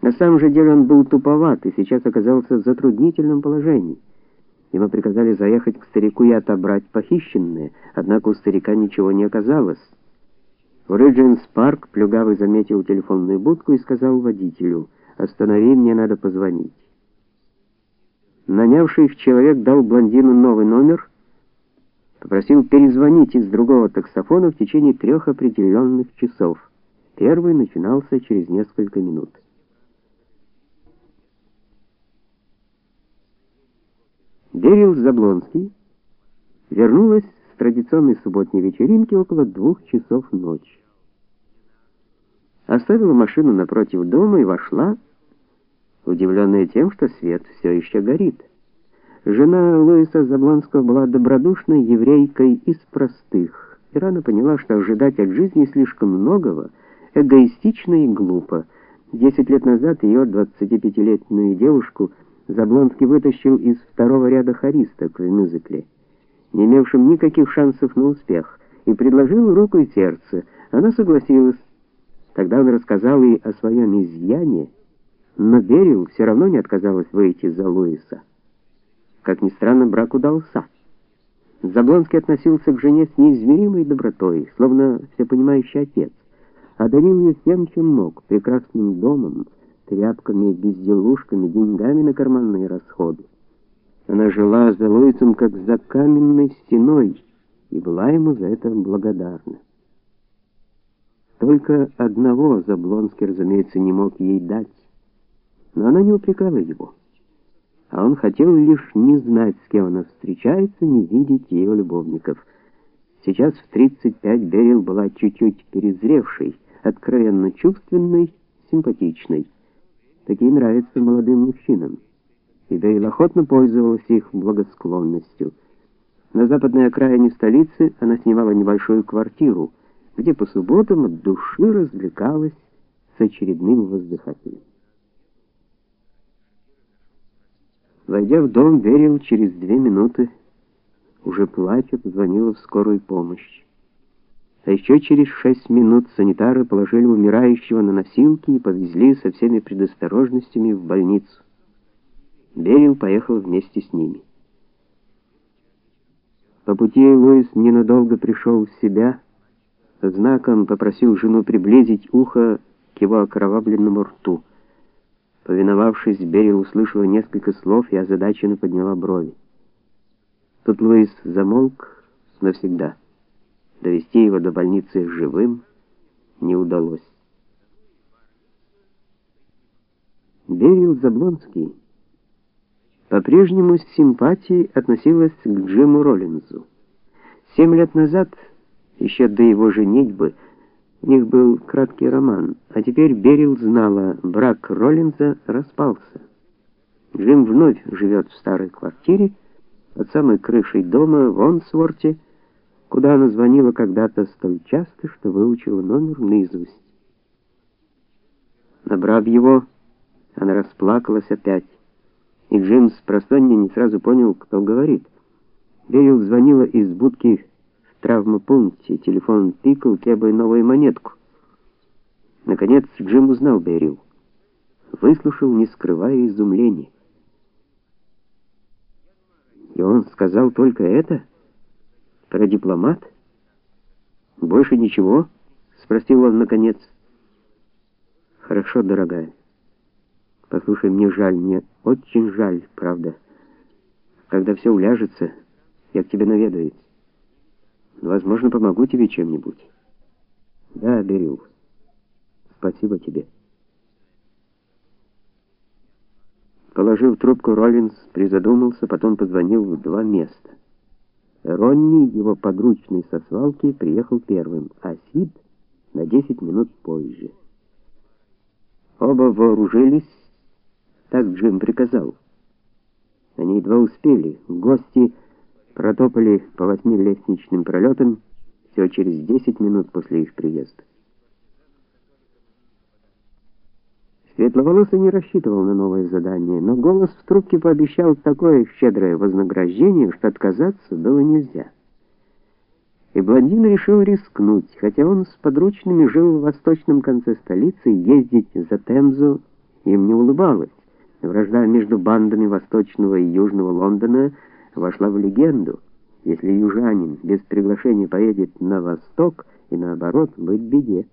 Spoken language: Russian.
На самом же деле он был туповат и сейчас оказался в затруднительном положении. Ему приказали заехать к старику и отобрать похищенное, однако у старика ничего не оказалось. В Ридженс парк плюгавый заметил телефонную будку и сказал водителю: "Останови, мне надо позвонить". Нанявший их человек дал блондину новый номер, попросил перезвонить из другого таксофона в течение трех определенных часов. Первый начинался через несколько минут. Берил Заблонский вернулась с традиционной субботней вечеринки около двух часов ночи. Оставила машину напротив дома и вошла, удивленная тем, что свет все еще горит. Жена Луиса Заблонского была добродушной еврейкой из простых. И рано поняла, что ожидать от жизни слишком многого эгоистично и глупо. Десять лет назад ее 25-летнюю девушку Заблонский вытащил из второго ряда хористок в мюзикле, не имевшим никаких шансов на успех, и предложил руку и сердце. Она согласилась. Тогда он рассказал ей о своем изъяне, но Берил все равно не отказалась выйти за Луиса. Как ни странно, брак удался. Заблонский относился к жене с неизмеримой добротой, словно всепонимающий отец. Одарил ее всем, чем мог: прекрасным домом, тряпками, безделушками, деньгами на карманные расходы. Она жила за Луисом как за каменной стеной и была ему за это благодарна. Только одного Заблонский, разумеется, не мог ей дать, но она не упрекала его. А он хотел лишь не знать, с кем она встречается, не видеть ее любовников. Сейчас в 35 Берил была чуть-чуть перезревшей, откровенно чувственной, симпатичной. Такие нравятся молодым мужчинам. И Бейл охотно пользовалась их благосклонностью. На западной окраине столицы она снимала небольшую квартиру, где по субботам от души развлекалась с очередным воздыхателем. Войдя в дом, Верил через две минуты, уже плача, позвонила в скорую помощь. А еще через шесть минут санитары положили умирающего на носилки и повезли со всеми предосторожностями в больницу. Берил поехал вместе с ними. По пути Луис ненадолго пришел в себя, знаком попросил жену приблизить ухо к его окровавленному рту. Повиновавшись, Берил услышала несколько слов и озадаченно подняла брови. Тут Луис замолк навсегда. Довести его до больницы живым не удалось. Берил Заблонский по-прежнему с симпатией относилась к Джиму Роллинзу. Семь лет назад, еще до его женитьбы, у них был краткий роман, а теперь Берил знала, брак Роллинза распался. Джим вновь живет в старой квартире под самой крышей дома в Онсворте, куда она звонила когда-то столь часто, что выучила номер наизусть. Набрав его, она расплакалась опять, и Джим с просонья не сразу понял, кто говорит. Берил звонила из будки в травмопункте, телефон пикал, требуя новую монетку. Наконец Джим узнал Берил. Выслушал, не скрывая изумления. И он сказал только это? Про дипломат? Больше ничего? спросил он наконец. Хорошо, дорогая. Послушай, мне жаль, мне очень жаль, правда. Когда все уляжется, я к тебе наведаюсь. Возможно, помогу тебе чем-нибудь. Да, Берил. Спасибо тебе. Положив трубку, Роллинс призадумался, потом позвонил в два места. Ронни, его подручный со свалки, приехал первым, а Сид на 10 минут позже. Оба вооружились, так Джим приказал. Они едва успели. Гости протопали по восьми лестничным пролетам всего через 10 минут после их приезда. Светловолосый не рассчитывал на новое задание, но голос в трубке пообещал такое щедрое вознаграждение, что отказаться было нельзя. И блондин решил рискнуть, хотя он с подручными жил в восточном конце столицы, ездить за Темзу им не улыбалось. Вражда между бандами Восточного и Южного Лондона вошла в легенду. Если южанин без приглашения поедет на восток и наоборот, быть беде.